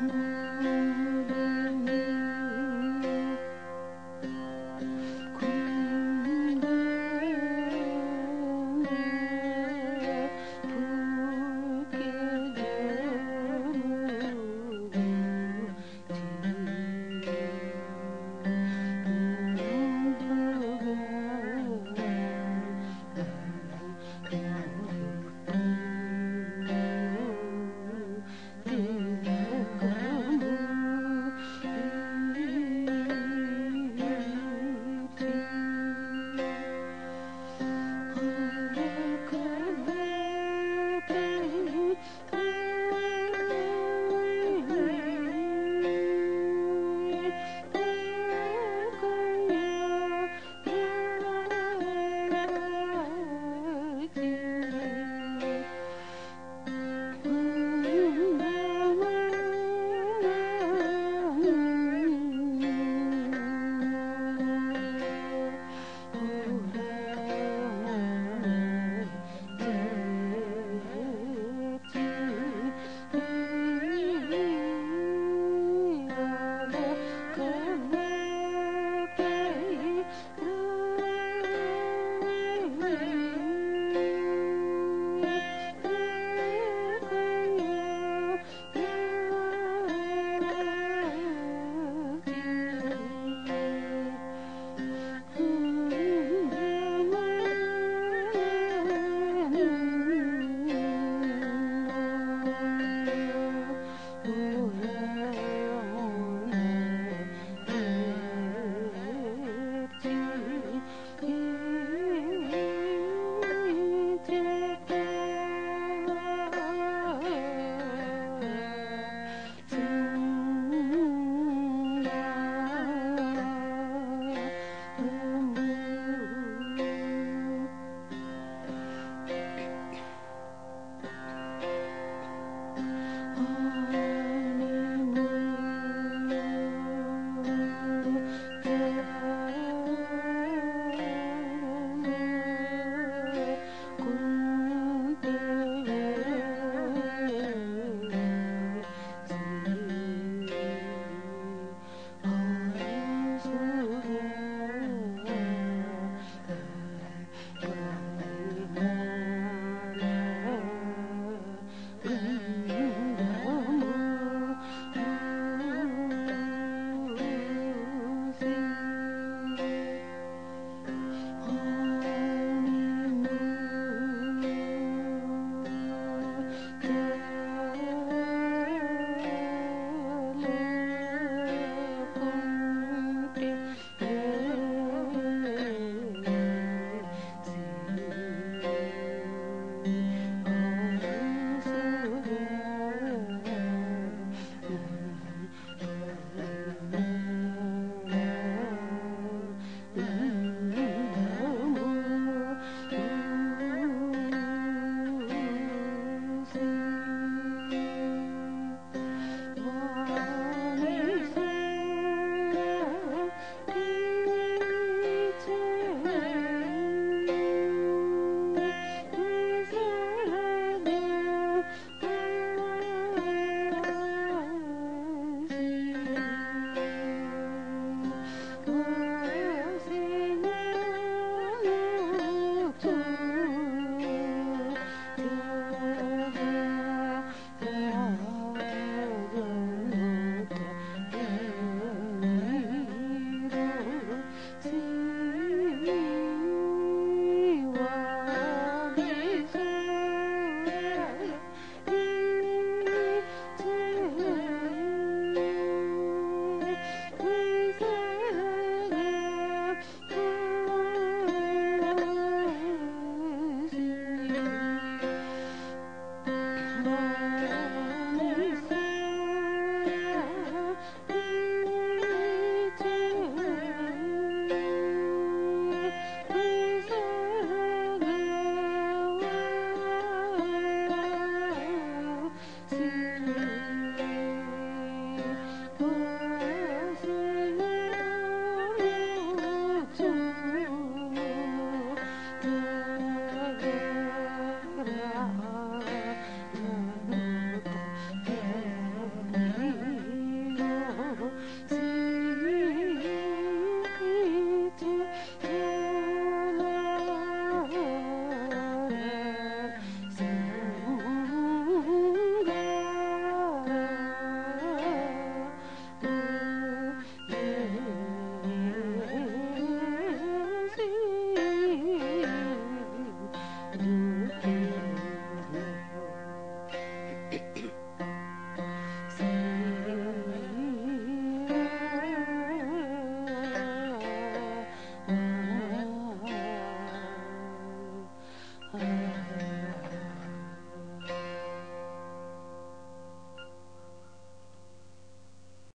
Mm-hmm.